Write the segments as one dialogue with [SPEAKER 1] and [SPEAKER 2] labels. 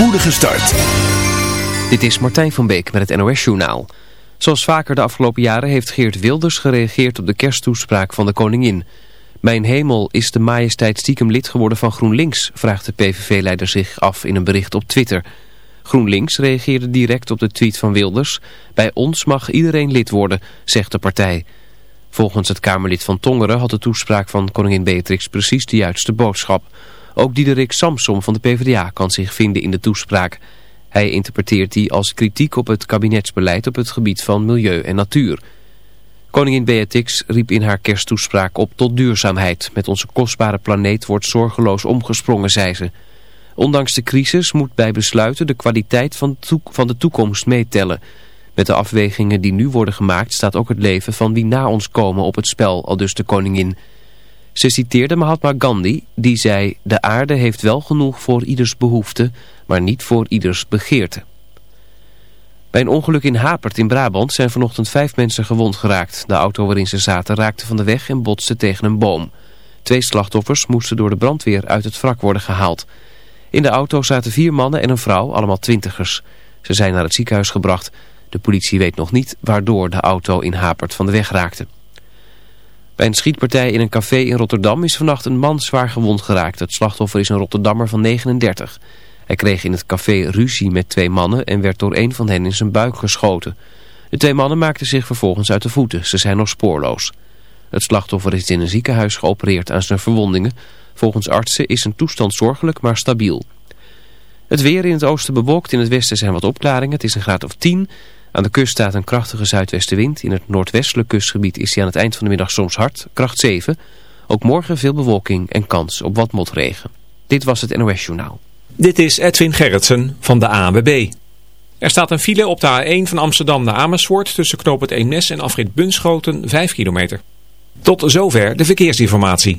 [SPEAKER 1] spoedige start.
[SPEAKER 2] Dit is Martijn van Beek met het NOS-journaal. Zoals vaker de afgelopen jaren heeft Geert Wilders gereageerd op de kersttoespraak van de koningin. Mijn hemel, is de majesteit stiekem lid geworden van GroenLinks? vraagt de PVV-leider zich af in een bericht op Twitter. GroenLinks reageerde direct op de tweet van Wilders. Bij ons mag iedereen lid worden, zegt de partij. Volgens het Kamerlid van Tongeren had de toespraak van koningin Beatrix precies de juiste boodschap. Ook Diederik Samsom van de PvdA kan zich vinden in de toespraak. Hij interpreteert die als kritiek op het kabinetsbeleid op het gebied van milieu en natuur. Koningin Beatrix riep in haar kersttoespraak op tot duurzaamheid. Met onze kostbare planeet wordt zorgeloos omgesprongen, zei ze. Ondanks de crisis moet bij besluiten de kwaliteit van de toekomst meetellen... Met de afwegingen die nu worden gemaakt staat ook het leven van wie na ons komen op het spel, al dus de koningin. Ze citeerde Mahatma Gandhi, die zei, de aarde heeft wel genoeg voor ieders behoefte, maar niet voor ieders begeerte. Bij een ongeluk in Hapert in Brabant zijn vanochtend vijf mensen gewond geraakt. De auto waarin ze zaten raakte van de weg en botste tegen een boom. Twee slachtoffers moesten door de brandweer uit het wrak worden gehaald. In de auto zaten vier mannen en een vrouw, allemaal twintigers. Ze zijn naar het ziekenhuis gebracht. De politie weet nog niet waardoor de auto in Hapert van de weg raakte. Bij een schietpartij in een café in Rotterdam is vannacht een man zwaar gewond geraakt. Het slachtoffer is een Rotterdammer van 39. Hij kreeg in het café ruzie met twee mannen en werd door een van hen in zijn buik geschoten. De twee mannen maakten zich vervolgens uit de voeten. Ze zijn nog spoorloos. Het slachtoffer is in een ziekenhuis geopereerd aan zijn verwondingen. Volgens artsen is zijn toestand zorgelijk maar stabiel. Het weer in het oosten bewolkt, in het westen zijn wat opklaringen. Het is een graad of 10. Aan de kust staat een krachtige zuidwestenwind. In het noordwestelijk kustgebied is die aan het eind van de middag soms hard, kracht 7. Ook morgen veel bewolking en kans op wat motregen. Dit was het NOS Journaal.
[SPEAKER 3] Dit is Edwin Gerritsen van de ANWB. Er staat een file op de A1 van Amsterdam naar Amersfoort tussen knoop het Eemnes en afrit Bunschoten 5 kilometer. Tot zover de verkeersinformatie.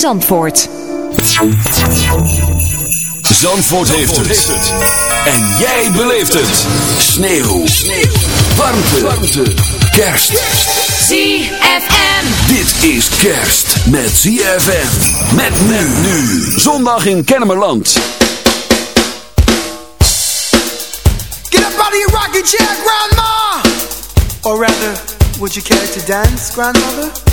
[SPEAKER 4] Zandvoort.
[SPEAKER 5] Zandvoort heeft het. En jij beleeft het. Sneeuw. Sneeuw. Warmte. Warmte. Kerst.
[SPEAKER 6] ZFM.
[SPEAKER 5] Dit is kerst met ZFM. Met men nu. Zondag in Kennemerland.
[SPEAKER 7] Get up out of your rocking chair, Grandma! Or rather, would you care to dance, Grandmother?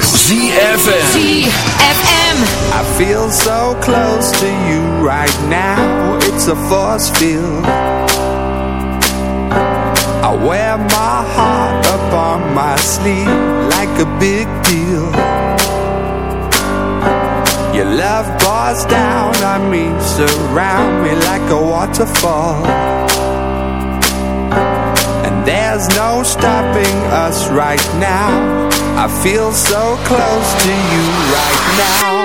[SPEAKER 5] ZFM.
[SPEAKER 4] ZFM.
[SPEAKER 7] I feel so close to you right now. It's a force field. I wear my heart up on my sleeve Like a big deal. Your love pours down on me Surround me like a waterfall. And there's no stopping us right now. I feel so close to you right now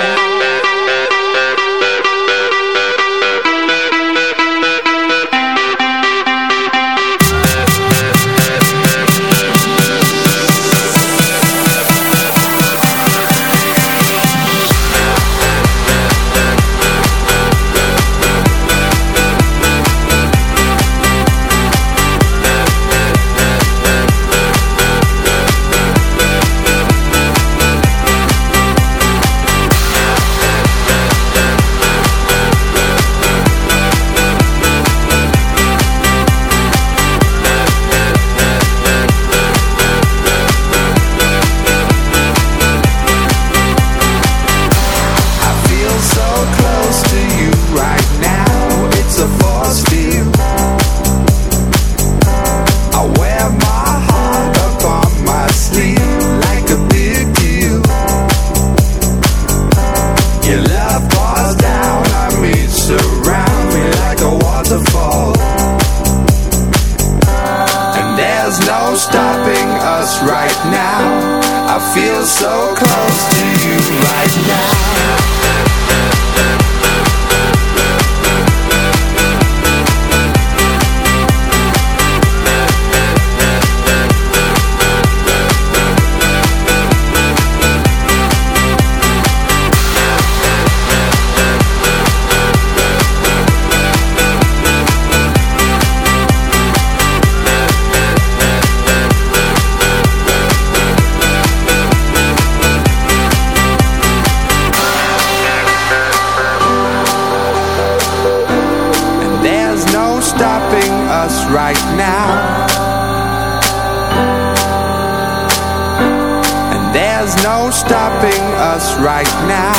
[SPEAKER 7] stopping us right now. I feel so close to you right now. Right now.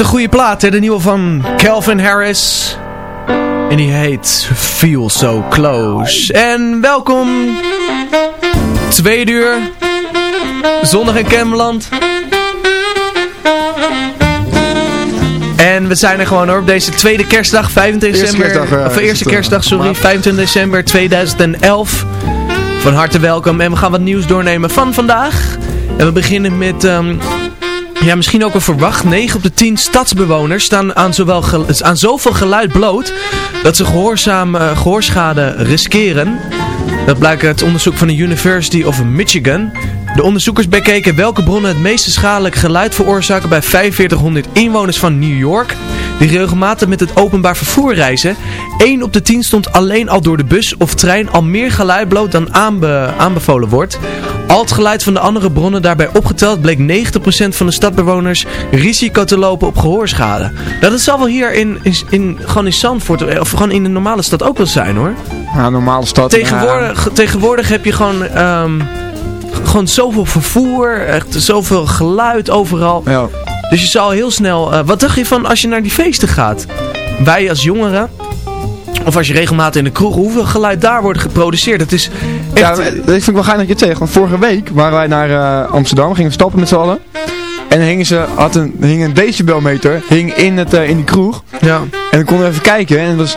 [SPEAKER 8] Een goede plaat, hè? de nieuwe van Calvin Harris. En die heet Feel So Close. En welkom. Tweede uur. Zondag in Kemmerland. En we zijn er gewoon hoor, op deze tweede kerstdag, 25
[SPEAKER 9] Eerste
[SPEAKER 8] december.
[SPEAKER 9] kerstdag, eh,
[SPEAKER 8] of eerste kerstdag, sorry,
[SPEAKER 9] maand.
[SPEAKER 8] 25 december 2011. Van harte welkom en we gaan wat nieuws doornemen van vandaag. En we beginnen met, ehm, ja misschien ook wel verwacht, 9 op de 10 stadsbewoners staan aan, zowel aan zoveel geluid bloot dat ze gehoorzaam, eh, gehoorschade riskeren. Dat blijkt uit onderzoek van de University of Michigan. De onderzoekers bekeken welke bronnen het meeste schadelijk geluid veroorzaken bij 4500 inwoners van New York, die regelmatig met het openbaar vervoer reizen. 1 op de 10 stond alleen al door de bus of trein al meer geluid bloot dan aanbe- aanbevolen wordt. Al het geluid van de andere bronnen daarbij opgeteld bleek 90% van de stadbewoners risico te lopen op gehoorschade. Nou, dat zal wel hier in, in, in, gewoon in Zandvoort, of gewoon in de normale stad ook wel zijn hoor.
[SPEAKER 9] Ja, normale stad.
[SPEAKER 8] Tegenwoordig, tegenwoordig heb je gewoon, ehm, gewoon zoveel vervoer, echt zoveel geluid overal.
[SPEAKER 9] Ja.
[SPEAKER 8] Dus je zal heel snel... eh, wat dacht je van als je naar die feesten gaat? Wij als jongeren, of als je regelmatig in de kroeg, hoeveel geluid daar wordt geproduceerd? Het is echt...
[SPEAKER 9] Ja, dat vind ik wel geinig dat je het zegt. Want vorige week waren wij naar eh, Amsterdam, gingen we stappen met z'n allen. En hingen ze, had een, hing een decibelmeter hing in, het, eh, in die kroeg.
[SPEAKER 8] ja.
[SPEAKER 9] En dan konden we even kijken en het was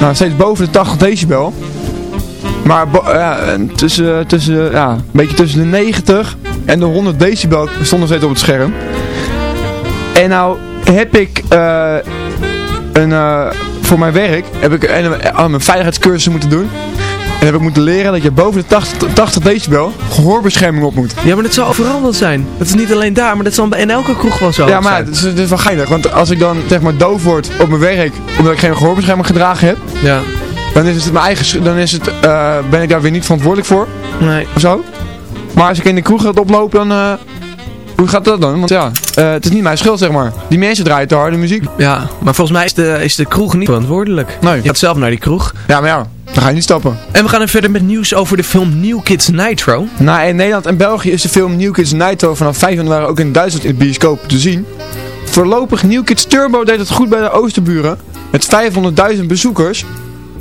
[SPEAKER 9] nou, steeds boven de 80 decibel. Maar ja, en tussen, tussen, ja, een beetje tussen de 90 En de 100 decibel stonden steeds op het scherm. En nou heb ik eh, een, eh, voor mijn werk heb ik een, mijn veiligheidscursus moeten doen. En heb ik moeten leren dat je boven de 80, 80 decibel gehoorbescherming op moet.
[SPEAKER 8] Ja, maar dat zou overal wel zijn. Dat is niet alleen daar, maar dat zal in elke kroeg wel zo
[SPEAKER 9] Ja, maar het is, het is wel geinig. Want als ik dan zeg maar doof word op mijn werk, omdat ik geen gehoorbescherming gedragen heb,
[SPEAKER 8] Ja.
[SPEAKER 9] dan is het mijn eigen, dan is het, eh, ben ik daar weer niet verantwoordelijk voor.
[SPEAKER 8] Nee.
[SPEAKER 9] Of zo. Maar als ik in de kroeg gaat oplopen, dan... hoe gaat dat dan? Want ja, eh, het is niet mijn schuld, zeg maar. Die mensen draaien te harde muziek.
[SPEAKER 8] Ja, maar volgens mij is de, is de kroeg niet verantwoordelijk.
[SPEAKER 9] Nee.
[SPEAKER 8] Je gaat zelf naar die kroeg.
[SPEAKER 9] Ja, maar ja, dan ga je niet stappen.
[SPEAKER 8] En we gaan er verder met nieuws over de film New Kids Nitro.
[SPEAKER 9] Nou, in Nederland en België is de film New Kids Nitro vanaf 5 januari ook in Duitsland in de bioscoop te zien. Voorlopig New Kids Turbo deed het goed bij de Oosterburen. Met 500.000 bezoekers.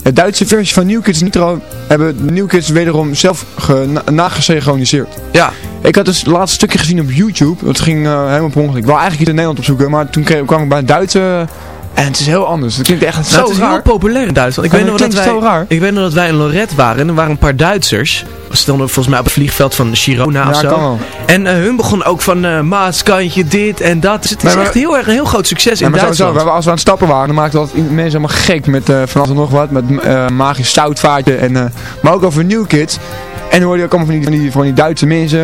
[SPEAKER 9] De Duitse versie van New Kids Nitro hebben New Kids wederom zelf ge- na- nagesynchroniseerd.
[SPEAKER 8] Ja.
[SPEAKER 9] Ik had dus het laatste stukje gezien op YouTube. Dat ging eh, helemaal per ongeluk. Ik wou eigenlijk iets in Nederland opzoeken, maar toen kreeg, kwam ik bij een Duitse... En het is heel anders. Het klinkt echt
[SPEAKER 8] Nou,
[SPEAKER 9] zo
[SPEAKER 8] het is
[SPEAKER 9] raar.
[SPEAKER 8] heel populair in Duitsland. Ik weet, nog
[SPEAKER 9] dat
[SPEAKER 8] dat wij,
[SPEAKER 9] zo raar.
[SPEAKER 8] ik weet nog dat wij in Lorette waren en er waren een paar Duitsers. We stonden volgens mij op het vliegveld van Girona of
[SPEAKER 9] Ja,
[SPEAKER 8] zo.
[SPEAKER 9] kan wel.
[SPEAKER 8] En eh, hun begon ook van eh Maaskantje dit en dat. Dus het is
[SPEAKER 9] maar-
[SPEAKER 8] echt heel erg een heel groot succes in
[SPEAKER 9] maar sowieso,
[SPEAKER 8] Duitsland.
[SPEAKER 9] hebben, als we aan het stappen waren, dan maakten altijd mensen helemaal gek met eh, van alles en nog wat. Met magisch zoutvaartje. En, maar ook over New Kids. En dan hoorde je ook allemaal van die, van die, van die Duitse mensen.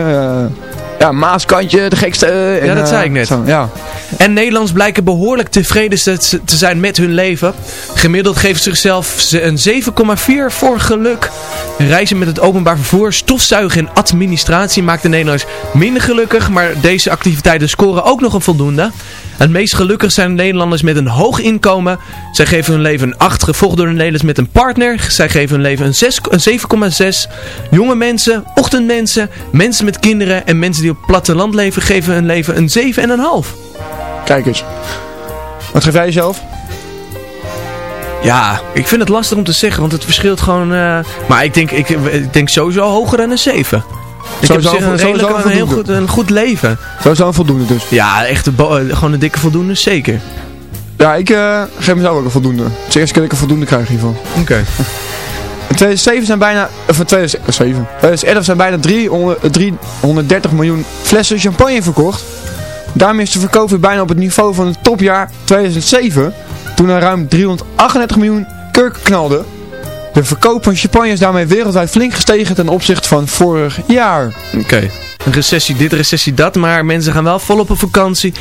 [SPEAKER 9] Eh, ja, Maaskantje, de gekste. eh,
[SPEAKER 8] Ja,
[SPEAKER 9] en,
[SPEAKER 8] dat
[SPEAKER 9] eh,
[SPEAKER 8] zei ik net.
[SPEAKER 9] zo, ja.
[SPEAKER 8] En Nederlands blijken behoorlijk tevreden te zijn met hun leven. Gemiddeld geven ze zichzelf ze- een 7,4 voor geluk. Reizen met het openbaar vervoer, stofzuigen en administratie maakt de Nederlanders minder gelukkig. Maar deze activiteiten scoren ook nog een voldoende. Het meest gelukkig zijn de Nederlanders met een hoog inkomen. Zij geven hun leven een 8, gevolgd door de Nederlanders met een partner. Zij geven hun leven een, 6 een 7,6. Jonge mensen, ochtendmensen, mensen met kinderen en mensen die het platteland leven geven hun leven een 7,5.
[SPEAKER 9] Kijk eens. Wat geef jij jezelf?
[SPEAKER 8] Ja, ik vind het lastig om te zeggen, want het verschilt gewoon... eh, maar ik denk, ik, ik denk sowieso hoger dan een 7. Ik heb
[SPEAKER 9] Sowieso
[SPEAKER 8] op zich een,
[SPEAKER 9] vo- sowieso
[SPEAKER 8] redelijk, een, heel goed, een goed leven.
[SPEAKER 9] Sowieso een voldoende dus.
[SPEAKER 8] Ja, echt een eh, gewoon een dikke voldoende, zeker.
[SPEAKER 9] Ja, ik eh, geef mezelf ook een voldoende. Het is de eerste keer dat ik een voldoende krijg hiervan.
[SPEAKER 8] Oké.
[SPEAKER 9] In 2007 zijn bijna, of in 2007, 2011 zijn bijna 300, 330 miljoen flessen champagne verkocht. Daarmee is de verkoop weer bijna op het niveau van het topjaar 2007, toen er ruim 338 miljoen kurken knalden. De verkoop van champagne is daarmee wereldwijd flink gestegen ten opzichte van vorig jaar.
[SPEAKER 8] Oké. Een recessie dit, recessie dat, maar mensen gaan wel volop op vakantie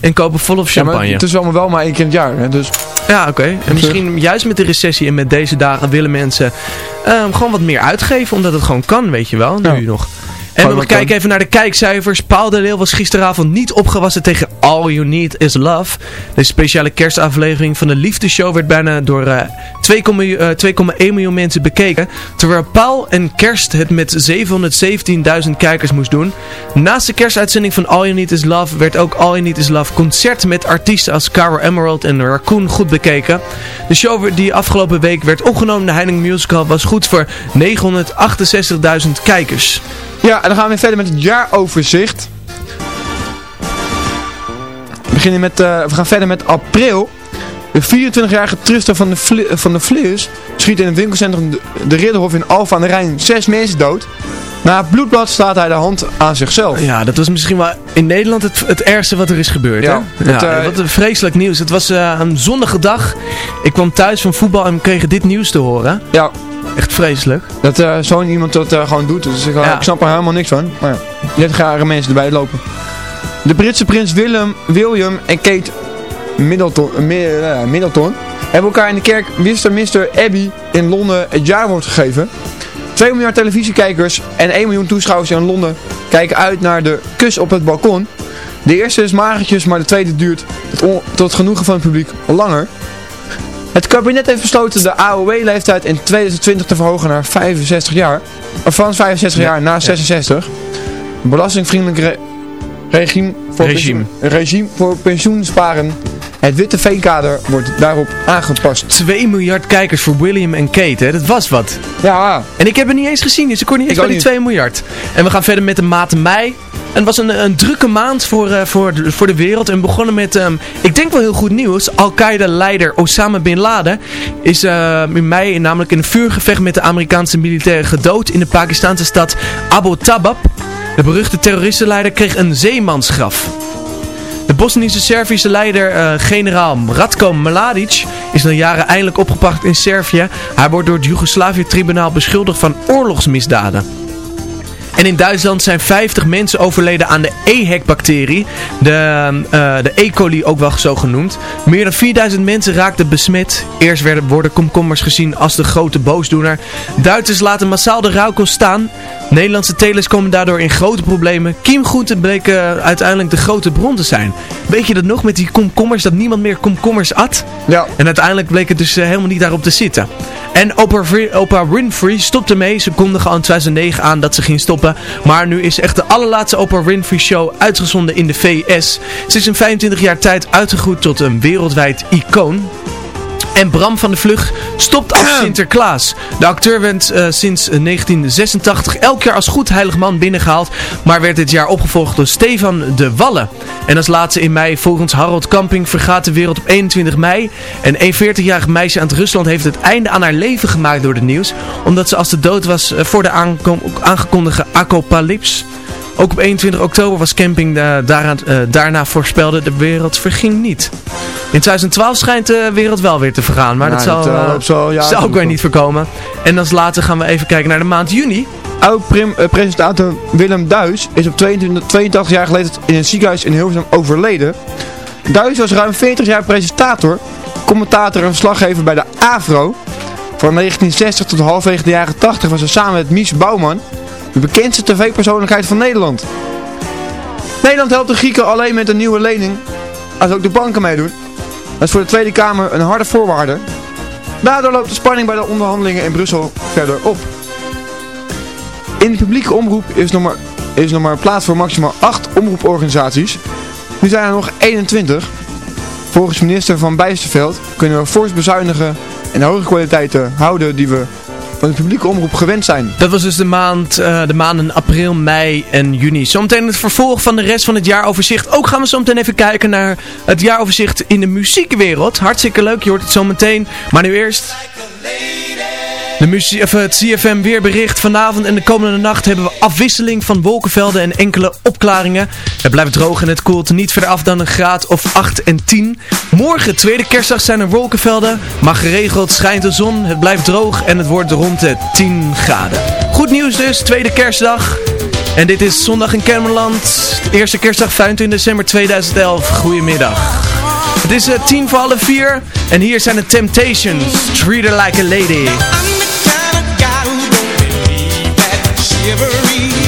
[SPEAKER 8] en kopen volop
[SPEAKER 9] Ja,
[SPEAKER 8] champagne.
[SPEAKER 9] het is allemaal wel maar één keer in het jaar, hè, dus
[SPEAKER 8] Ja, oké. En misschien juist met de recessie en met deze dagen willen mensen ehm, gewoon wat meer uitgeven, omdat het gewoon kan, weet je wel, nu
[SPEAKER 9] Ja.
[SPEAKER 8] nog. En we kijken even naar de kijkcijfers. Paul de Leeuw was gisteravond niet opgewassen tegen All You Need Is Love. Deze speciale kerstaflevering van de Liefdeshow werd bijna door eh, 2,1 eh, 2,1 miljoen mensen bekeken. Terwijl Paul en Kerst het met 717.000 kijkers moest doen. Naast de kerstuitzending van All You Need Is Love werd ook All You Need Is Love concert met artiesten als Caro Emerald en Raccoon goed bekeken. De show die afgelopen week werd opgenomen, de Heining Musical, was goed voor 968.000 kijkers.
[SPEAKER 9] Ja, en dan gaan we weer verder met het jaaroverzicht. We, beginnen met, eh, we gaan verder met april. De 24-jarige truster van de, Vli- van de Vleers schiet in het winkelcentrum de, de Ridderhof in Alphen aan de Rijn zes mensen dood. Na het bloedbad slaat hij de hand aan zichzelf.
[SPEAKER 8] Ja, dat was misschien wel in Nederland het, het ergste wat er is gebeurd.
[SPEAKER 9] Ja,
[SPEAKER 8] hè?
[SPEAKER 9] het,
[SPEAKER 8] ja,
[SPEAKER 9] eh,
[SPEAKER 8] wat een vreselijk nieuws. Het was eh, een zonnige dag. Ik kwam thuis van voetbal en we kregen dit nieuws te horen.
[SPEAKER 9] Ja,
[SPEAKER 8] Echt vreselijk.
[SPEAKER 9] dat eh, zo'n iemand dat eh, gewoon doet. Dus ik,
[SPEAKER 8] Ja.
[SPEAKER 9] ik snap er helemaal niks van. Maar ja, 30-jarige mensen erbij lopen. De Britse prins Willem, William en Kate Middleton, eh, eh, Middleton hebben elkaar in de kerk Westminster Abbey in Londen het jaarwoord gegeven. 2 miljard televisiekijkers en 1 miljoen toeschouwers in Londen kijken uit naar de kus op het balkon. De eerste is magertjes, maar de tweede duurt tot, genoegen van het publiek langer. Het kabinet heeft besloten de AOW-leeftijd in 2020 te verhogen naar 65 jaar. Van 65 jaar naar 66. Een belastingvriendelijk re- regime, voor
[SPEAKER 8] Regime.
[SPEAKER 9] regime voor pensioensparen. Het witte veenkader wordt daarop aangepast.
[SPEAKER 8] 2 miljard kijkers voor William en Kate, hè? dat was wat.
[SPEAKER 9] Ja,
[SPEAKER 8] En ik heb het niet eens gezien, dus ik kon niet eens bij die
[SPEAKER 9] niet.
[SPEAKER 8] 2 miljard. En we gaan verder met de maand mei. En het was een, een drukke maand voor, eh, voor, de, voor de wereld. En we begonnen met, ehm, ik denk wel heel goed nieuws. Al-Qaeda-leider Osama Bin Laden is eh, in mei namelijk in een vuurgevecht met de Amerikaanse militairen gedood in de Pakistanse stad Abu Tabab. De beruchte terroristenleider kreeg een zeemansgraf. De Bosnische Servische leider uh, generaal Ratko Mladic is na jaren eindelijk opgepakt in Servië. Hij wordt door het Joegoslavië-tribunaal beschuldigd van oorlogsmisdaden. En in Duitsland zijn 50 mensen overleden aan de EHEC-bacterie. De, uh, de E. coli ook wel zo genoemd. Meer dan 4000 mensen raakten besmet. Eerst werden, worden komkommers gezien als de grote boosdoener. Duitsers laten massaal de rauwkost staan. Nederlandse telers komen daardoor in grote problemen. Kiemgroenten bleken uiteindelijk de grote bron te zijn. Weet je dat nog met die komkommers, dat niemand meer komkommers at?
[SPEAKER 9] Ja.
[SPEAKER 8] En uiteindelijk bleek het dus uh, helemaal niet daarop te zitten. En Oprah, Oprah Winfrey stopte mee. Ze kondigde al in 2009 aan dat ze ging stoppen. Maar nu is echt de allerlaatste Oprah Winfrey show uitgezonden in de VS. Ze is in 25 jaar tijd uitgegroeid tot een wereldwijd icoon. En Bram van de Vlug stopt als Sinterklaas. De acteur werd uh, sinds 1986 elk jaar als goed heilig man binnengehaald. Maar werd dit jaar opgevolgd door Stefan de Wallen. En als laatste in mei volgens Harold Camping vergaat de wereld op 21 mei. En een 40-jarig meisje uit Rusland heeft het einde aan haar leven gemaakt door het nieuws. Omdat ze als de dood was uh, voor de aangekondigde apocalyps. Ook op 21 oktober was camping daaraan, uh, daarna voorspelde de wereld verging niet. In 2012 schijnt de wereld wel weer te vergaan, maar
[SPEAKER 9] Ja,
[SPEAKER 8] dat zal,
[SPEAKER 9] uh, ja,
[SPEAKER 8] zal
[SPEAKER 9] dat
[SPEAKER 8] ook weer niet voorkomen. En als later gaan we even kijken naar de maand juni.
[SPEAKER 9] Oud-presentator Willem Duis is op 22, 82 jaar geleden in een ziekenhuis in Hilversum overleden. Duis was ruim 40 jaar presentator, commentator en verslaggever bij de AVRO. Van 1960 tot halfwege de jaren 80 was hij samen met Mies Bouwman de bekendste tv-persoonlijkheid van Nederland. Nederland helpt de Grieken alleen met een nieuwe lening, als ook de banken meedoen. Dat is voor de Tweede Kamer een harde voorwaarde. Daardoor loopt de spanning bij de onderhandelingen in Brussel verder op. In de publieke omroep is nog maar, is nog maar plaats voor maximaal 8 omroeporganisaties. Nu zijn er nog 21. Volgens minister Van Bijsterveld kunnen we fors bezuinigen en de hoge kwaliteiten houden die we van de publieke omroep gewend zijn.
[SPEAKER 8] Dat was dus de, maand, uh, de maanden april, mei en juni. Zometeen het vervolg van de rest van het jaaroverzicht. Ook gaan we zometeen even kijken naar het jaaroverzicht in de muziekwereld. Hartstikke leuk, je hoort het zometeen. Maar nu eerst... De of het CFM weerbericht. Vanavond en de komende nacht hebben we afwisseling van wolkenvelden en enkele opklaringen. Het blijft droog en het koelt niet verder af dan een graad of 8 en 10. Morgen, tweede kerstdag, zijn er wolkenvelden. Maar geregeld schijnt de zon, het blijft droog en het wordt rond de 10 graden. Goed nieuws dus, tweede kerstdag. En dit is zondag in Kermeland. Eerste kerstdag 25 december 2011. Goedemiddag. Het is uh, tien voor half vier. En hier zijn de Temptations. Treat her like a lady.
[SPEAKER 5] every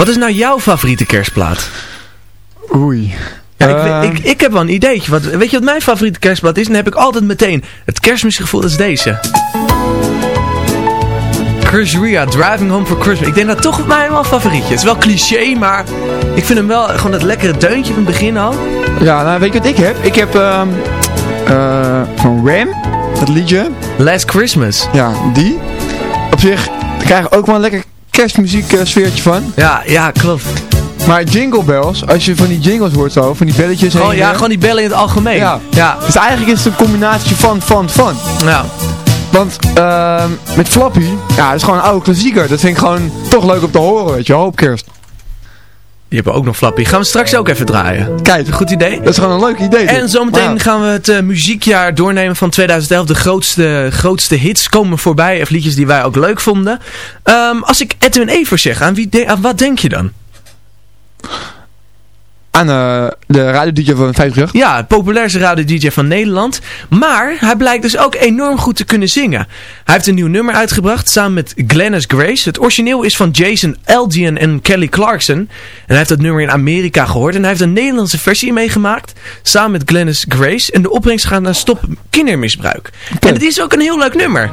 [SPEAKER 8] Wat is nou jouw favoriete kerstplaat?
[SPEAKER 9] Oei.
[SPEAKER 8] Ja, ik,
[SPEAKER 9] Eh,
[SPEAKER 8] ik, ik heb wel een ideetje. Wat, weet je wat mijn favoriete kerstplaat is? Dan heb ik altijd meteen het kerstmisgevoel. Dat is deze. Chris Ria, Driving Home for Christmas. Ik denk dat toch voor mij wel favorietje. Het is wel cliché, maar ik vind hem wel gewoon dat lekkere deuntje van het begin al.
[SPEAKER 9] Ja, nou weet je wat ik heb? Ik heb ehm eh, van Ram, dat liedje.
[SPEAKER 8] Last Christmas.
[SPEAKER 9] Ja, die. Op zich krijg je ook wel een lekker kerstmuziek eh, sfeertje van.
[SPEAKER 8] Ja, ja, klopt.
[SPEAKER 9] Maar Jingle Bells, als je van die jingles hoort zo, van die belletjes en
[SPEAKER 8] ja,
[SPEAKER 9] weer.
[SPEAKER 8] gewoon die bellen in het algemeen.
[SPEAKER 9] Ja.
[SPEAKER 8] ja.
[SPEAKER 9] Dus eigenlijk is het een combinatie van, van, van.
[SPEAKER 8] Ja.
[SPEAKER 9] Want ehm, met Flappy, ja, dat is gewoon een oude klassieker. Dat vind ik gewoon toch leuk om te horen, weet je, hoop kerst.
[SPEAKER 8] Die hebben ook nog Flappy. Gaan we straks ook even draaien.
[SPEAKER 9] Kijk,
[SPEAKER 8] een goed idee.
[SPEAKER 9] Dat is gewoon een leuk idee.
[SPEAKER 8] En zometeen
[SPEAKER 9] ja,
[SPEAKER 8] gaan we het eh, muziekjaar doornemen van 2011. De grootste, grootste hits komen voorbij. Of liedjes die wij ook leuk vonden. Ehm, als ik Edwin Evers zeg, aan, wie de- aan wat denk je dan?
[SPEAKER 9] Aan eh, de radio-dj van 50
[SPEAKER 8] Ja, het populairste radio-dj van Nederland. Maar hij blijkt dus ook enorm goed te kunnen zingen. Hij heeft een nieuw nummer uitgebracht samen met Glennis Grace. Het origineel is van Jason Aldean en Kelly Clarkson. En hij heeft dat nummer in Amerika gehoord. En hij heeft een Nederlandse versie meegemaakt. Samen met Glennis Grace. En de opbrengst gaat naar Stop Kindermisbruik. En het is ook een heel leuk nummer.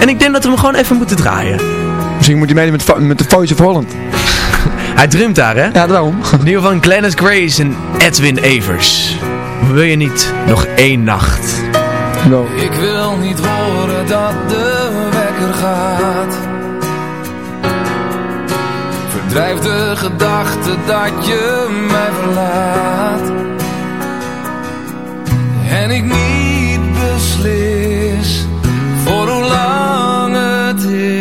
[SPEAKER 8] En ik denk dat we hem gewoon even moeten draaien.
[SPEAKER 9] Misschien moet hij meedoen met, de Voice of Holland.
[SPEAKER 8] Hij drumt daar, hè?
[SPEAKER 9] Ja, daarom.
[SPEAKER 8] Nieuw van Glennis Grace en Edwin Evers. Wil je niet nog één nacht?
[SPEAKER 10] Ik wil niet horen dat de wekker gaat. Verdrijf de gedachte dat je mij verlaat. En ik niet beslis voor hoe lang het is.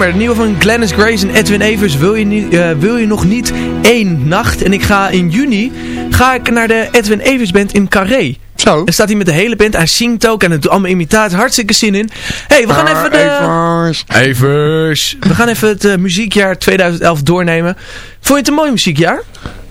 [SPEAKER 8] Nummer. Het nieuwe van Glennis Grace en Edwin Evers. Wil je, niet, eh, wil je nog niet één nacht? En ik ga in juni ga ik naar de Edwin Evers band in Carré.
[SPEAKER 9] Zo.
[SPEAKER 8] En staat hij met de hele band. Hij zingt ook en het doet allemaal imitaties. Hartstikke zin in. hey, we gaan
[SPEAKER 9] Ah,
[SPEAKER 8] even de...
[SPEAKER 9] Evers.
[SPEAKER 8] Evers. We gaan even het eh, muziekjaar 2011 doornemen. Vond je het een mooi muziekjaar?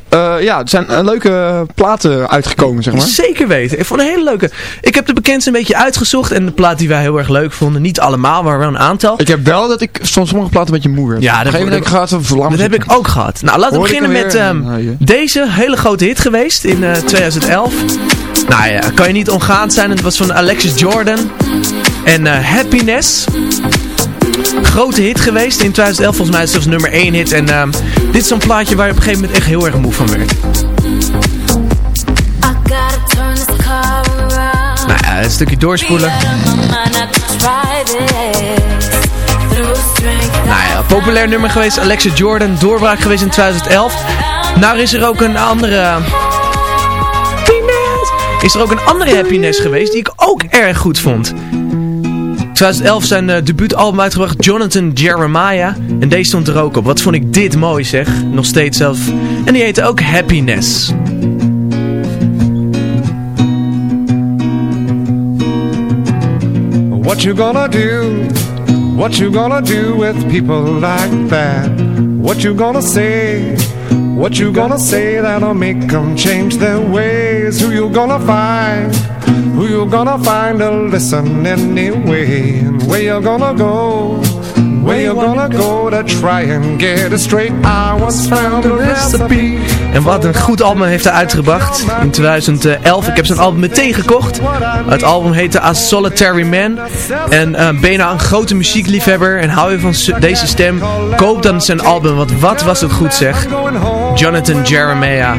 [SPEAKER 9] Eh, ja, er zijn eh, leuke platen uitgekomen, zeg maar.
[SPEAKER 8] Zeker weten. Ik vond een hele leuke. Ik heb de bekendste een beetje uitgezocht. En de plaat die wij heel erg leuk vonden. Niet allemaal, maar wel een aantal.
[SPEAKER 9] Ik heb wel dat ik soms sommige platen een beetje moe werd.
[SPEAKER 8] Ja, dat-
[SPEAKER 9] heb ik gehad
[SPEAKER 8] Dat heb ik ook gehad. Nou, laten we beginnen met ehm,
[SPEAKER 9] Nou,
[SPEAKER 8] deze hele grote hit geweest in eh, 2011. Nou ja, kan je niet ongaand zijn. Het was van Alexis Jordan. En eh, Happiness. Grote hit geweest in 2011. Volgens mij is het zelfs nummer 1 hit. En ehm, dit is zo'n plaatje waar je op een gegeven moment echt heel erg moe van werd. Nou ja, een stukje doorspoelen. Nou ja, populair nummer geweest. Alexis Jordan, doorbraak geweest in 2011. Nou is er ook een andere... Is er ook een andere happiness geweest die ik ook erg goed vond. 2011 zijn uh, debuutalbum uitgebracht, Jonathan Jeremiah. En deze stond er ook op. Wat vond ik dit mooi zeg. Nog steeds zelf. En die heette ook Happiness.
[SPEAKER 11] What you gonna do? What you gonna do with people like that? What you gonna say? What you gonna say that'll make them change their ways? Who you gonna find? Who you gonna find to listen anyway? And where you gonna go? Where you gonna go to try and get it straight? I found a recipe.
[SPEAKER 8] En wat een goed album heeft hij uitgebracht in 2011. Ik heb zijn album meteen gekocht. Het album heette A Solitary Man. En uh, ben je nou een grote muziekliefhebber en hou je van deze stem? Koop dan zijn album, want wat was het goed zeg. Jonathan Jeremiah.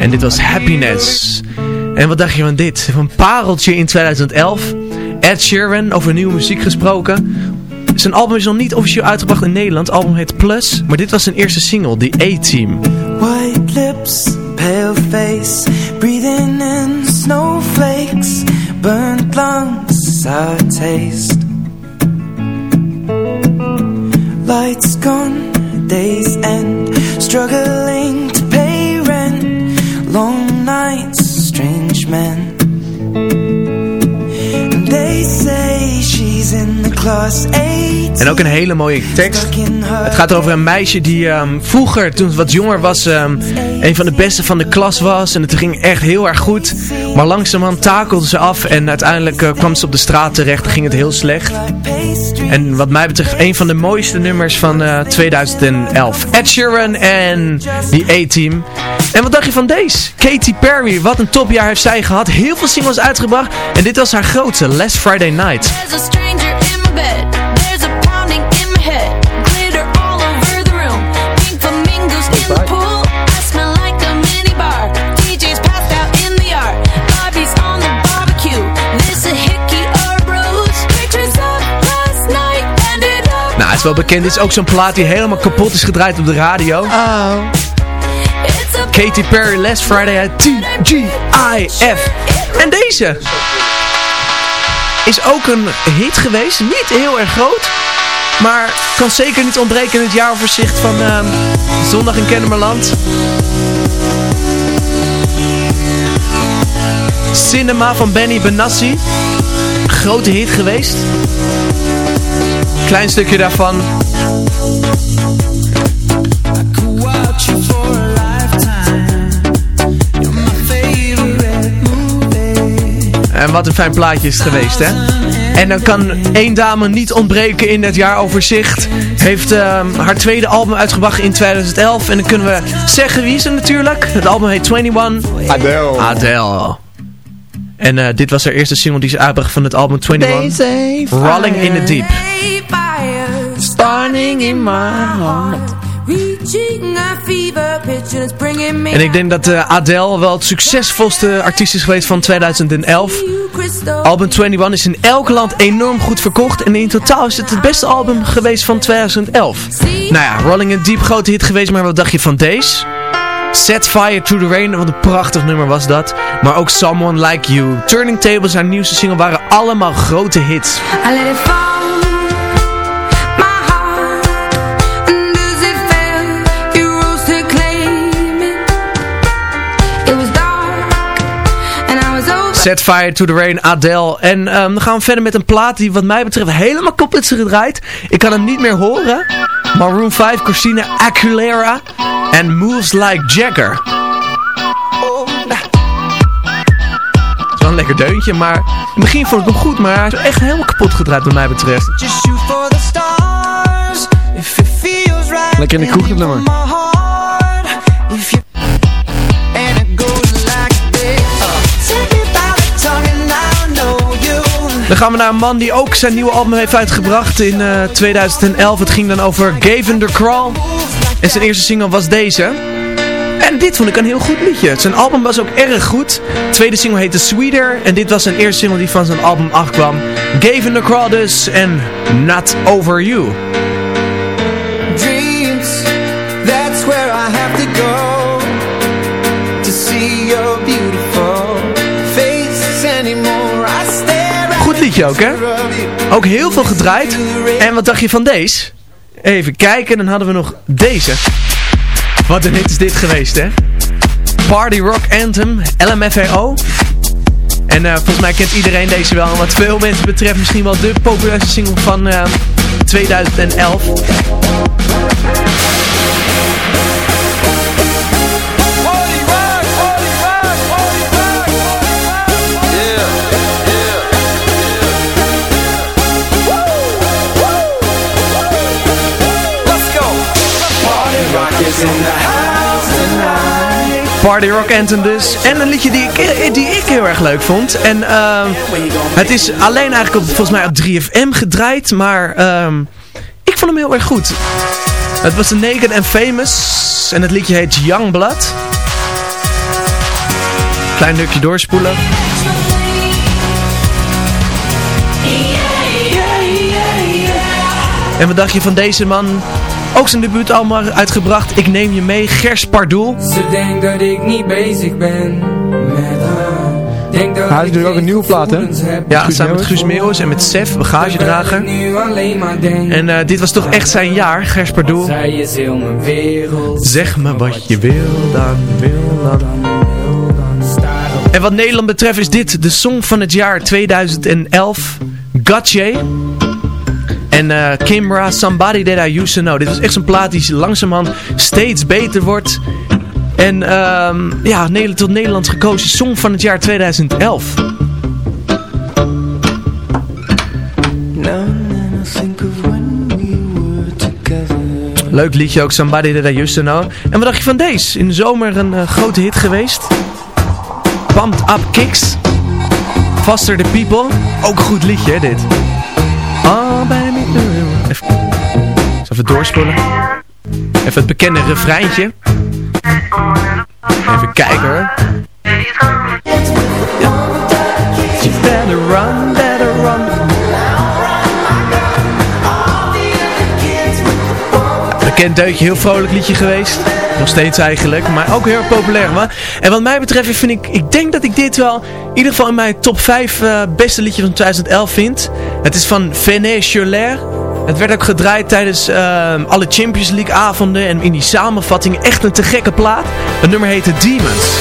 [SPEAKER 8] En dit was Happiness. En wat dacht je van dit? Van pareltje in 2011. Ed Sheeran, over nieuwe muziek gesproken. Zijn album is nog niet officieel uitgebracht in Nederland. Het album heet Plus. Maar dit was zijn eerste single, The A-Team.
[SPEAKER 12] White lips, pale face Breathing in snowflakes Burnt lungs, sour taste Lights gone, days end Struggling
[SPEAKER 8] En ook een hele mooie tekst. Het gaat over een meisje die um, vroeger, toen ze wat jonger was, um, een van de beste van de klas was. En het ging echt heel erg goed. Maar langzamerhand takelde ze af en uiteindelijk uh, kwam ze op de straat terecht en ging het heel slecht. En wat mij betreft een van de mooiste nummers van uh, 2011. Ed Sheeran en die A-Team. En wat dacht je van deze? Katy Perry, wat een topjaar heeft zij gehad. Heel veel singles uitgebracht. En dit was haar grootste, Last Friday Night. Is wel bekend. Dit is ook zo'n plaat die helemaal kapot is gedraaid op de radio.
[SPEAKER 13] Oh.
[SPEAKER 8] Katy Perry, Last Friday uit T-G-I-F. En deze is ook een hit geweest. Niet heel erg groot. Maar kan zeker niet ontbreken in het jaaroverzicht van uh, Zondag in Kennemerland. Cinema van Benny Benassi. Grote hit geweest. Klein stukje daarvan. En wat een fijn plaatje is het geweest, hè? En dan kan één dame niet ontbreken in het jaaroverzicht. Heeft uh, haar tweede album uitgebracht in 2011. En dan kunnen we zeggen wie is het natuurlijk. Het album heet 21.
[SPEAKER 9] Adele.
[SPEAKER 8] Adele. En uh, dit was haar eerste single die ze uitbracht van het album 21. Rolling in the Deep.
[SPEAKER 12] Starting in my heart
[SPEAKER 8] En ik denk dat uh, Adele wel het succesvolste artiest is geweest van 2011. Album 21 is in elk land enorm goed verkocht. En in totaal is het het beste album geweest van 2011. Nou ja, Rolling in Deep, grote hit geweest. Maar wat dacht je van deze? Set Fire to the Rain, wat een prachtig nummer was dat. Maar ook Someone Like You. Turning Tables, haar nieuwste single, waren allemaal grote hits.
[SPEAKER 12] I let it fall
[SPEAKER 8] Set Fire to the Rain, Adele. En um, dan gaan we verder met een plaat die wat mij betreft helemaal kapot is gedraaid. Ik kan hem niet meer horen. Maroon 5, Christina Aguilera en Moves Like Jagger. Het is wel een lekker deuntje, maar in het begin vond ik hem goed, maar hij is echt helemaal kapot gedraaid wat mij betreft.
[SPEAKER 9] Lekker in de kroeg het nummer.
[SPEAKER 8] Dan gaan we naar een man die ook zijn nieuwe album heeft uitgebracht in uh, 2011. Het ging dan over Gavin the Crawl. En zijn eerste single was deze. En dit vond ik een heel goed liedje. Zijn album was ook erg goed. De tweede single heette Sweeter. En dit was zijn eerste single die van zijn album afkwam. Gavin the Crawl dus. En Not Over You. Ook, hè? Ook heel veel gedraaid. En wat dacht je van deze? Even kijken, dan hadden we nog deze. Wat een hit is dit geweest, hè? Party Rock Anthem, LMFAO. En eh, volgens mij kent iedereen deze wel. Wat veel mensen betreft misschien wel de populairste single van eh, 2011.
[SPEAKER 12] Party Rock
[SPEAKER 8] Anthem dus. En een liedje die ik, eh, die ik heel erg leuk vond. En ehm, het is alleen eigenlijk volgens mij op 3FM gedraaid. Maar ehm, ik vond hem heel erg goed. Het was de Naked and Famous. En het liedje heet Youngblood. Klein stukje doorspoelen. En wat dacht je van deze man? Ook zijn debuut allemaal uitgebracht. Ik neem je mee, Gers Pardoel.
[SPEAKER 10] Ze denkt dat ik niet bezig ben met haar. Denk dat
[SPEAKER 9] Hij heeft natuurlijk ook een nieuwe plaat, hè?
[SPEAKER 8] Ja,
[SPEAKER 9] Guus
[SPEAKER 8] samen met. Guus Meeuwis en met Sef, bagagedrager. En eh, dit was toch echt zijn jaar, Gers Pardoel.
[SPEAKER 10] Zij is heel mijn wereld.
[SPEAKER 8] Zeg me wat je wil dan, wil dan. En wat Nederland betreft is dit de song van het jaar 2011. Gotye. En eh Kimbra, Somebody That I Used To Know. Dit was echt zo'n plaat die langzamerhand steeds beter wordt. En ehm, ja, Nederland tot Nederlands gekozen song van het jaar 2011. Leuk liedje ook, Somebody That I Used To Know. En wat dacht je van deze? In de zomer een eh, grote hit geweest. Pumped Up Kicks. Faster The People. Ook een goed liedje, hè, dit. Even, even doorspoelen. Even het bekende refreintje. Even kijken hoor. You better run, better run. Bekend deutje, heel vrolijk liedje geweest. Nog steeds eigenlijk, maar ook heel erg populair. Maar. En wat mij betreft vind ik, ik denk dat ik dit wel in ieder geval in mijn top 5 eh, beste liedje van 2011 vind. Het is van Vené Cholet. Het werd ook gedraaid tijdens eh, alle Champions League avonden en in die samenvatting echt een te gekke plaat. Het nummer heette Demons.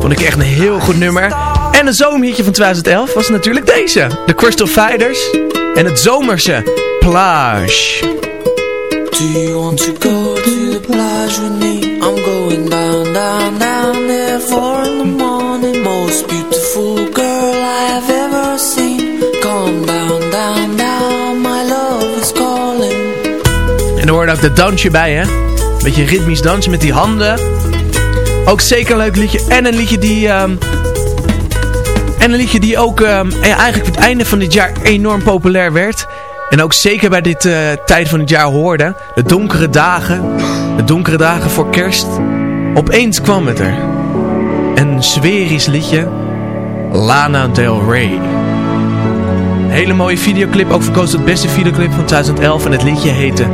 [SPEAKER 8] Vond ik echt een heel goed nummer. En een zomerhitje van 2011 was natuurlijk deze. De Crystal Fighters. En het zomerse Plage.
[SPEAKER 14] Do you want to go to the plage with me? I'm going down, down, down there Four in the morning Most beautiful girl I have ever seen Come down, down, down My love is calling
[SPEAKER 8] En er hoorde ook dat dansje bij, hè? Beetje ritmisch dansen met die handen. Ook zeker een leuk liedje. En een liedje die... ehm, en een liedje die ook ehm, eigenlijk het einde van dit jaar enorm populair werd. En ook zeker bij dit eh, tijd van het jaar hoorde. De donkere dagen. De donkere dagen voor kerst. Opeens kwam het er. Een sferisch liedje. Lana Del Rey. Hele mooie videoclip. Ook verkozen tot beste videoclip van 2011. En het liedje heette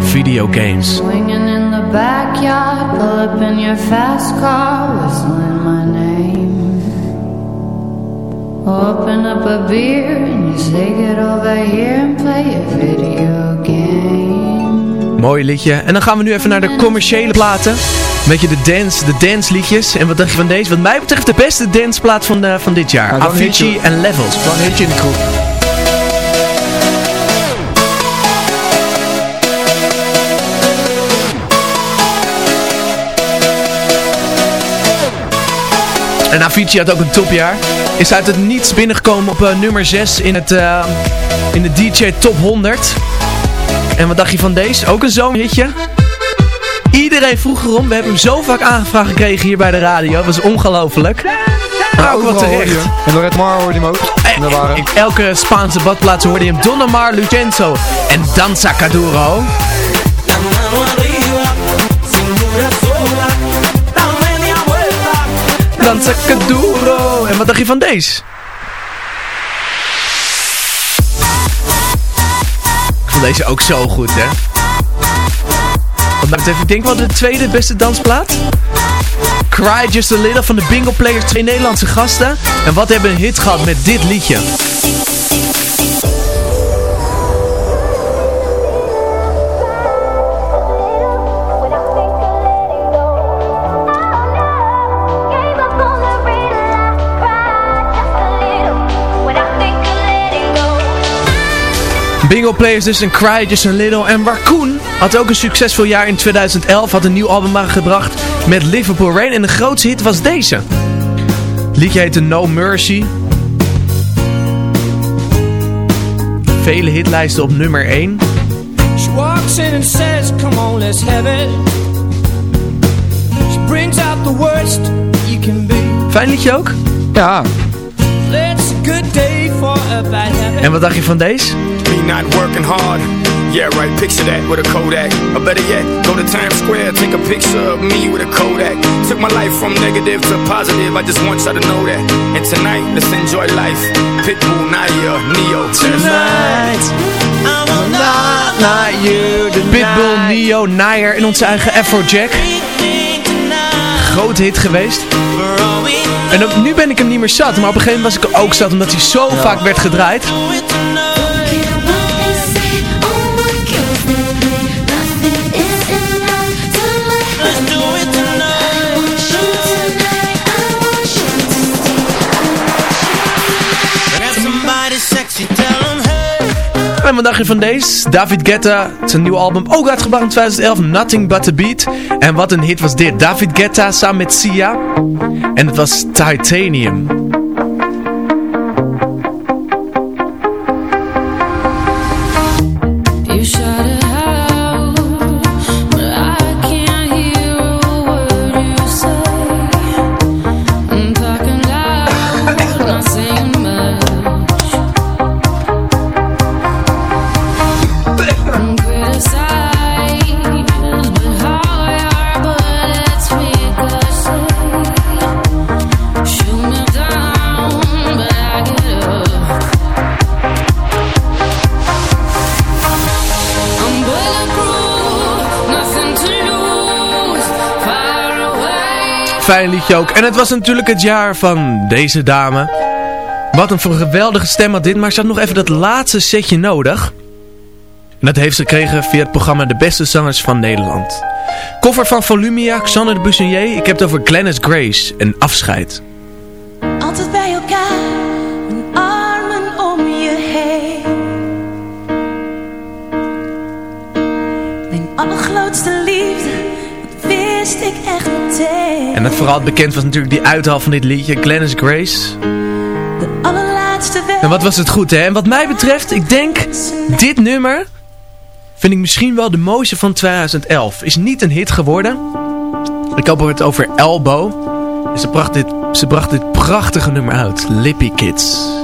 [SPEAKER 8] Video Games.
[SPEAKER 15] Swinging in the backyard, pull up in your fast car. Open up a beer and you say get over here and play a video game.
[SPEAKER 8] Mooi liedje. En dan gaan we nu even naar de commerciële platen. Een beetje de dance, de dance liedjes. En wat dacht je van deze? Wat mij betreft de beste danceplaat van, eh, van dit jaar. Avicii en Levels. Een hitje in de groep. En Avicii had ook een topjaar. Is uit het niets binnengekomen op eh, nummer 6 in, het, eh, in de DJ Top 100. En wat dacht je van deze? Ook een zomerhitje. Iedereen vroeg erom. We hebben hem zo vaak aangevraagd gekregen hier bij de radio. Dat was ongelooflijk. Maar ook wat terecht.
[SPEAKER 9] En Lorette Mar hoorde hem ook. En daar waren...
[SPEAKER 8] In elke Spaanse badplaats hoorde je hem. Don Omar, Lucenzo en Danza Caduro. Danza Caduro. En wat dacht je van deze? Ik vond deze ook zo goed, hè? Wat mij betreft, ik denk wel de tweede beste dansplaat. Cry Just A Little van de Bingo Players, twee Nederlandse gasten. En wat hebben een hit gehad met dit liedje. Bingo Players dus en Cry Just A Little. En Raccoon had ook een succesvol jaar in 2011. Had een nieuw album aangebracht met Liverpool Rain. En de grootste hit was deze. Het liedje heette No Mercy. Vele hitlijsten op nummer 1.
[SPEAKER 10] She walks in and says, come on, let's have it. She brings out the worst you can be.
[SPEAKER 8] Fijn liedje ook?
[SPEAKER 9] Ja.
[SPEAKER 10] It's a good day for a bad habit.
[SPEAKER 8] En wat dacht je van deze?
[SPEAKER 16] Me not working hard. Yeah, right, picture that with a Kodak. Or better yet, go to Times Square, take a picture of me with a Kodak. Took my life from negative to positive, I just want y'all to know that. And tonight, let's enjoy life. Pitbull, Nadia, Neo.
[SPEAKER 8] Tonight,
[SPEAKER 16] not,
[SPEAKER 8] not you, Pitbull, Neo, Nair en onze eigen Afrojack. Grote hit geweest. En ook, nu ben ik hem niet meer zat, maar op een gegeven moment was ik er ook zat omdat hij zo vaak werd gedraaid. En wat van deze? David Guetta, zijn nieuwe album, ook uitgebracht in 2011, Nothing But The Beat. En wat een hit was dit, David Guetta samen met Sia. En het was Titanium. Fijn liedje ook. En het was natuurlijk het jaar van deze dame. Wat een geweldige stem had dit, maar ze had nog even dat laatste setje nodig. En dat heeft ze gekregen via het programma De Beste Zangers van Nederland. Koffer van Volumia, Xander de Bussinier. Ik heb het over Glennis Grace en Afscheid. En het vooral bekend was natuurlijk die uithaal van dit liedje, Glennis Grace.
[SPEAKER 6] De allerlaatste weg.
[SPEAKER 8] En wat was het goed hè? En wat mij betreft, ik denk, dit nummer vind ik misschien wel de mooiste van 2011. Is niet een hit geworden. Ik heb het over Elbow. En ze bracht dit, ze bracht dit prachtige nummer uit, Lippy Kids.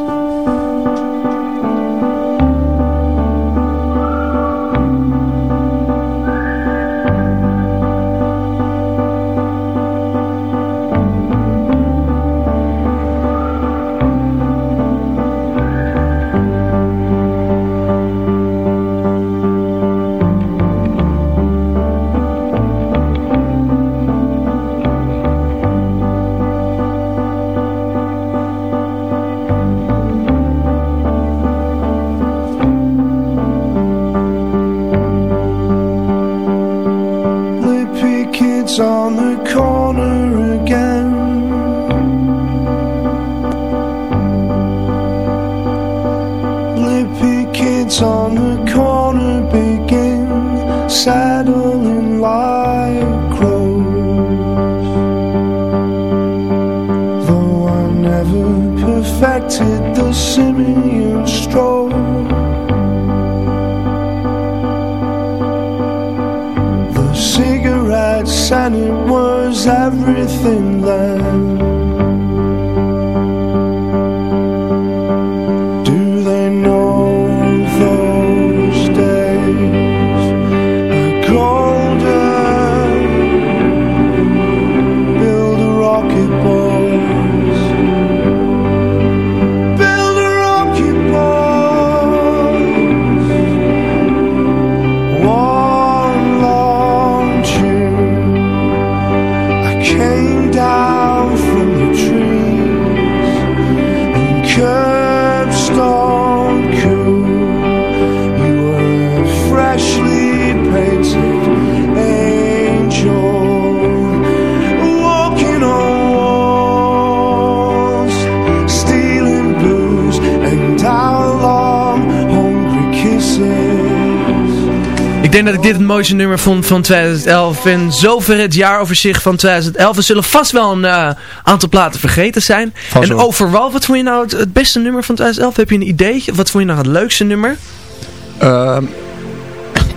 [SPEAKER 17] Was everything then.
[SPEAKER 8] Denk dat ik dit het mooiste nummer vond van 2011. En zover het jaaroverzicht van 2011. Er zullen vast wel een eh, aantal platen vergeten zijn.
[SPEAKER 9] Vast
[SPEAKER 8] en
[SPEAKER 9] wel.
[SPEAKER 8] overal, wat vond je nou het, het beste nummer van 2011? Heb je een idee? Wat vond je nou het leukste nummer?
[SPEAKER 9] Ehm,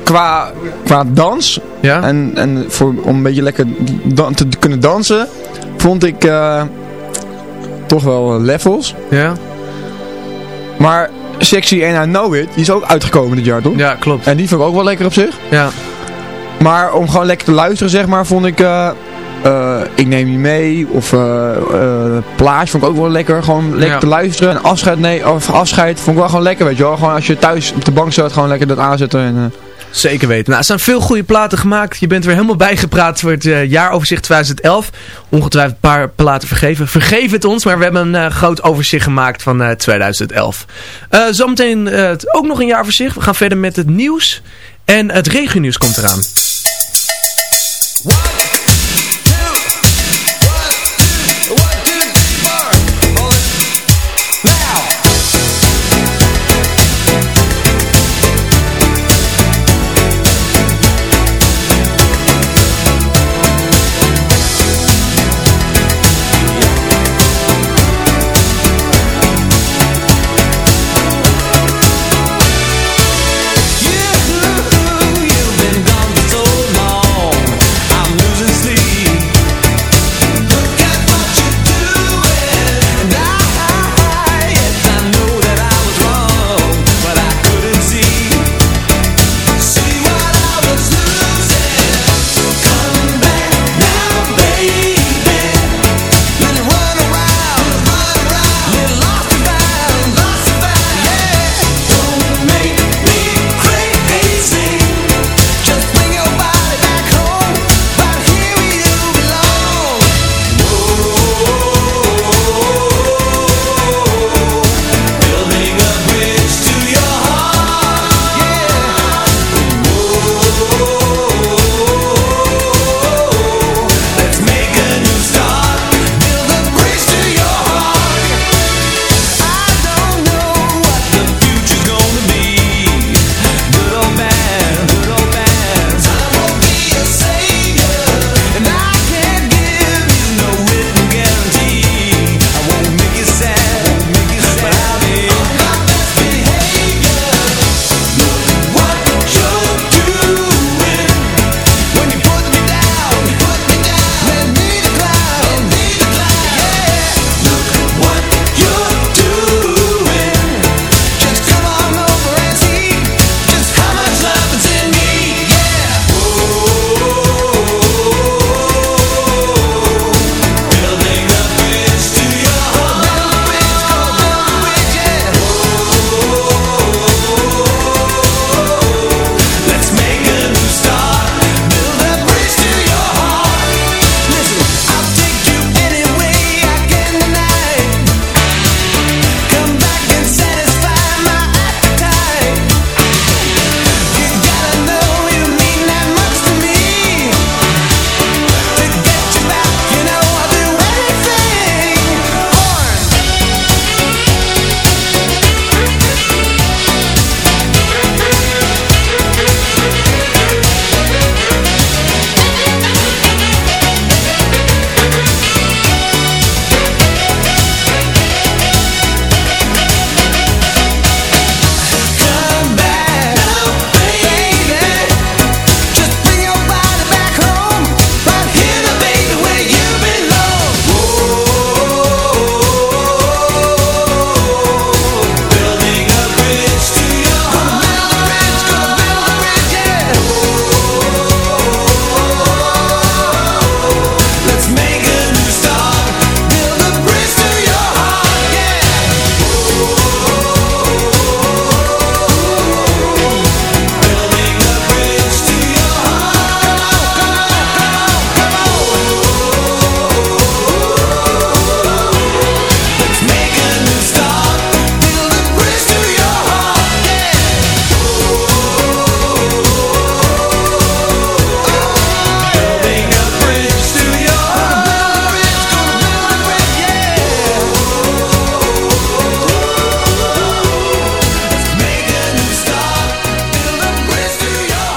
[SPEAKER 9] qua, qua dans en, en voor, om een beetje lekker dan, te kunnen dansen, vond ik eh, toch wel eh, levels.
[SPEAKER 8] Ja.
[SPEAKER 9] Maar Sexy and I Know It, die is ook uitgekomen dit jaar toch?
[SPEAKER 8] Ja, klopt.
[SPEAKER 9] En die vond ik ook wel lekker op zich.
[SPEAKER 8] Ja.
[SPEAKER 9] Maar om gewoon lekker te luisteren zeg maar, vond ik... eh, eh, ik neem je mee of Plage vond ik ook wel lekker gewoon lekker
[SPEAKER 8] Ja.
[SPEAKER 9] te luisteren en afscheid, nee, of afscheid vond ik wel gewoon lekker weet je wel gewoon als je thuis op de bank zat gewoon lekker dat aanzetten en
[SPEAKER 8] Zeker weten. Nou, er zijn veel goede platen gemaakt. Je bent weer helemaal bijgepraat voor het eh, jaaroverzicht 2011. Ongetwijfeld een paar platen vergeven. Vergeef het ons, maar we hebben een eh, groot overzicht gemaakt van eh, 2011. Eh, zometeen ook nog een jaaroverzicht. We gaan verder met het nieuws. En het regionieuws komt eraan.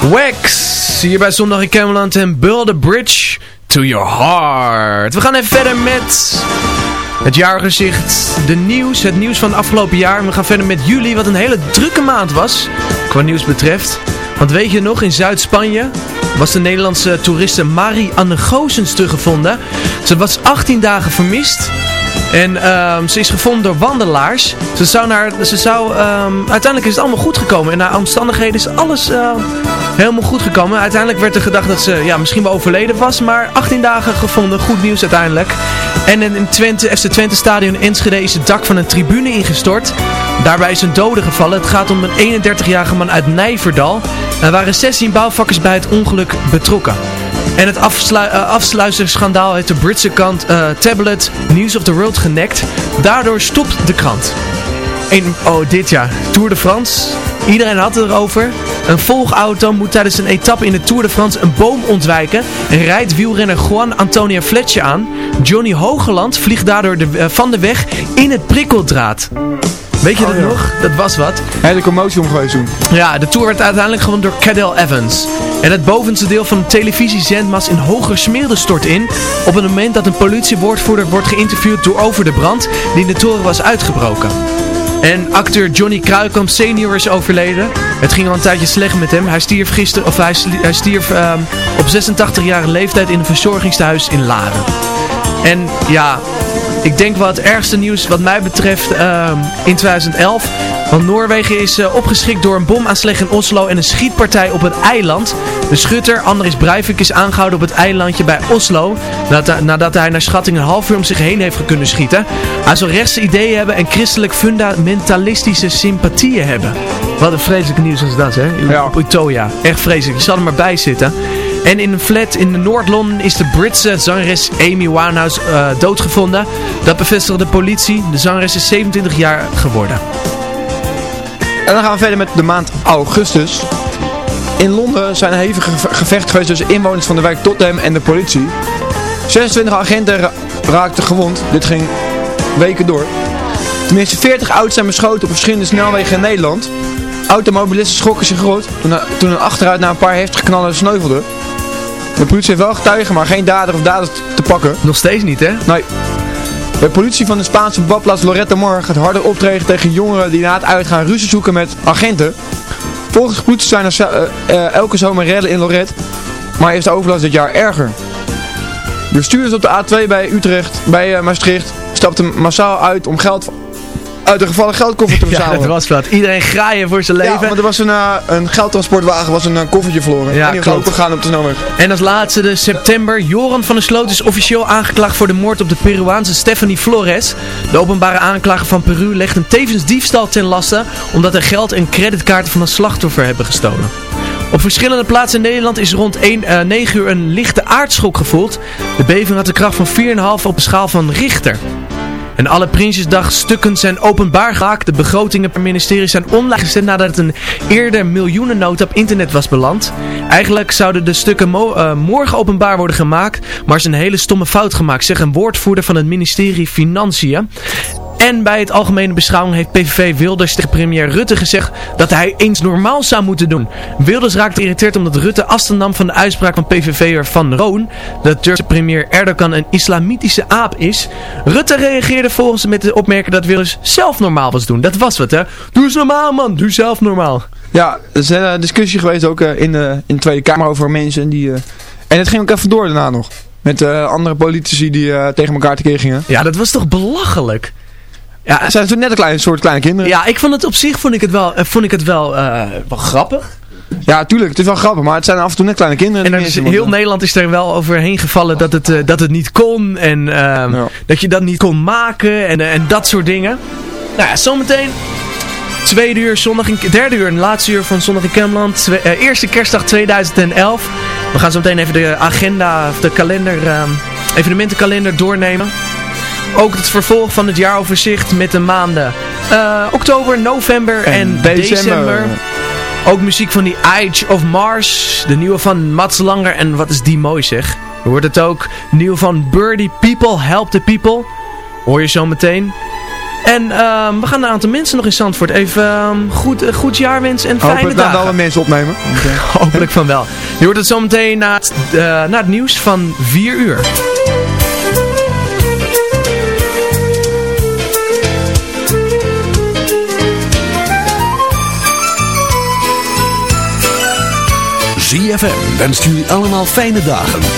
[SPEAKER 8] Wax, hier bij Zondag in Cameland en Build a Bridge to Your Heart. We gaan even verder met het jaargezicht, de nieuws, het nieuws van het afgelopen jaar. We gaan verder met juli, wat een hele drukke maand was, qua nieuws betreft. Want weet je nog, in Zuid-Spanje was de Nederlandse toeriste Marie-Anne Goosens teruggevonden. Ze was 18 dagen vermist. En ehm, ze is gevonden door wandelaars. Ze zou naar, ze zou, ehm, uiteindelijk is het allemaal goed gekomen. En naar omstandigheden is alles eh, helemaal goed gekomen. Uiteindelijk werd er gedacht dat ze ja, misschien wel overleden was. Maar 18 dagen gevonden. Goed nieuws uiteindelijk. En in Twente, FC Twente Stadion Enschede is het dak van een tribune ingestort. Daarbij is een dode gevallen. Het gaat om een 31-jarige man uit Nijverdal. Er waren 16 bouwvakkers bij het ongeluk betrokken. En het afslu eh, afsluiterschandaal heeft de Britse kant eh, tablet News of the World genekt. Daardoor stopt de krant. En, oh, dit jaar. Tour de France. Iedereen had het erover. Een volgauto moet tijdens een etappe in de Tour de France een boom ontwijken. En rijdt wielrenner Juan Antonia Fletcher aan. Johnny Hogeland vliegt daardoor de, eh, van de weg in het prikkeldraad. Weet je dat nog? Dat was wat.
[SPEAKER 9] Hele commotie om geweest toen.
[SPEAKER 8] Ja, de tour werd uiteindelijk gewonnen door Cadel Evans. En het bovenste deel van de televisiezendmast in Hoger Smeerde stort in... op het moment dat een politiewoordvoerder wordt geïnterviewd door over de brand... die in de toren was uitgebroken. En acteur Johnny Kruikamp senior is overleden. Het ging al een tijdje slecht met hem. Hij stierf, gisteren, of hij stierf ehm, op 86-jarige leeftijd in een verzorgingstehuis in Laren. En ja, ik denk wel het ergste nieuws wat mij betreft ehm, in 2011. Want Noorwegen is eh, opgeschrikt door een bomaanslag in Oslo en een schietpartij op het eiland. De schutter, Andries Breivik, is aangehouden op het eilandje bij Oslo. Nadat, nadat hij naar schatting een half uur om zich heen heeft kunnen schieten. Hij zal rechtse ideeën hebben en christelijk fundamentalistische sympathieën hebben. Wat een vreselijk nieuws is dat, hè? Op Utoya. Echt vreselijk. Je zal er maar bij zitten. En in een flat in Noord-Londen is de Britse zangeres Amy Winehouse eh, doodgevonden. Dat bevestigde de politie. De zangeres is 27 jaar geworden.
[SPEAKER 9] En dan gaan we verder met de maand augustus. In Londen zijn hevige geve- gevechten geweest tussen inwoners van de wijk Tottenham en de politie. 26 agenten ra- raakten gewond. Dit ging weken door. Tenminste 40 auto's zijn beschoten op verschillende snelwegen in Nederland. Automobilisten schrokken zich rot toen, toen een achteruit na een paar heftige knallen sneuvelde. De politie heeft wel getuigen, maar geen dader of daders te pakken.
[SPEAKER 8] Nog steeds niet, hè?
[SPEAKER 9] Nee. De politie van de Spaanse badplaats Loretta Mor gaat harder optreden tegen jongeren die na het uitgaan ruzie zoeken met agenten. Volgens de politie zijn er eh, eh, elke zomer rellen in Lorette, maar is de overlast dit jaar erger. De bestuurders op de A2 bij Utrecht, bij eh, Maastricht, stapten massaal uit om geld uit de gevallen geldkoffer te
[SPEAKER 8] Ja,
[SPEAKER 9] verzamelen.
[SPEAKER 8] dat was wat. Iedereen graaien voor zijn leven.
[SPEAKER 9] Ja, want er was een, eh, een geldtransportwagen, was een eh, koffertje verloren.
[SPEAKER 8] Ja,
[SPEAKER 9] en die
[SPEAKER 8] klopt.
[SPEAKER 9] opengegaan op de snelweg.
[SPEAKER 8] En als laatste de september. Joran van der Sloot is officieel aangeklaagd voor de moord op de Peruaanse Stephanie Flores. De openbare aanklager van Peru legt hem tevens diefstal ten laste omdat hij geld en creditkaarten van een slachtoffer hebben gestolen. Op verschillende plaatsen in Nederland is rond 1, eh, 9 uur een lichte aardschok gevoeld. De beving had de kracht van 4,5 op een schaal van Richter. En alle Prinsjesdagstukken zijn openbaar gemaakt. De begrotingen per ministerie zijn online gezet nadat een eerder miljoenennota op internet was beland. Eigenlijk zouden de stukken eh, morgen openbaar worden gemaakt, maar is een hele stomme fout gemaakt, zegt een woordvoerder van het ministerie Financiën. En bij het algemene beschouwing heeft PVV Wilders tegen premier Rutte gezegd dat hij eens normaal zou moeten doen. Wilders raakte geïrriteerd omdat Rutte afstand nam van de uitspraak van PVV'er Van Roon dat Turkse premier Erdogan een islamitische aap is. Rutte reageerde volgens met de opmerking dat Wilders zelf normaal was doen. Dat was wat hè. Doe eens normaal man, doe zelf normaal.
[SPEAKER 9] Ja, er is een hele discussie geweest ook eh, in, de, in de Tweede Kamer over mensen die... eh, en het ging ook even door daarna nog. Met eh, andere politici die eh, tegen elkaar tekeer gingen.
[SPEAKER 8] Ja, dat was toch belachelijk? Ja,
[SPEAKER 9] het zijn toen net een klein soort kleine kinderen.
[SPEAKER 8] Ja, ik vond het op zich vond ik het wel, eh, vond ik het wel, eh, wel grappig.
[SPEAKER 9] Ja, tuurlijk, het is wel grappig, maar het zijn af en toe net kleine kinderen.
[SPEAKER 8] En is, heel Nederland is er wel overheen gevallen dat het, eh, dat het niet kon. En ehm, dat je dat niet kon maken. En, en dat soort dingen. Nou ja, zometeen. Tweede uur, zondag in, derde uur en laatste uur van Zondag in Kemland. Twee- eh, eerste kerstdag 2011. We gaan zo meteen even de agenda, of de kalender, ehm, evenementenkalender doornemen. Ook het vervolg van het jaaroverzicht met de maanden eh, oktober, november en,
[SPEAKER 9] En
[SPEAKER 8] december.
[SPEAKER 9] december.
[SPEAKER 8] Ook muziek van die Age of Mars. De nieuwe van Mats Langer. En wat is die mooi zeg. Je hoort het ook. Nieuw van Birdie People, Help the People. Hoor je zo meteen. En ehm, we gaan een aantal mensen nog in Zandvoort even ehm, goed, eh, goed jaar wensen en fijne
[SPEAKER 9] Hopelijk
[SPEAKER 8] dagen.
[SPEAKER 9] alle mensen opnemen.
[SPEAKER 8] Hopelijk van wel. Je hoort het zometeen na, het, eh, na het nieuws van 4 uur.
[SPEAKER 5] ZFM wenst jullie allemaal fijne dagen.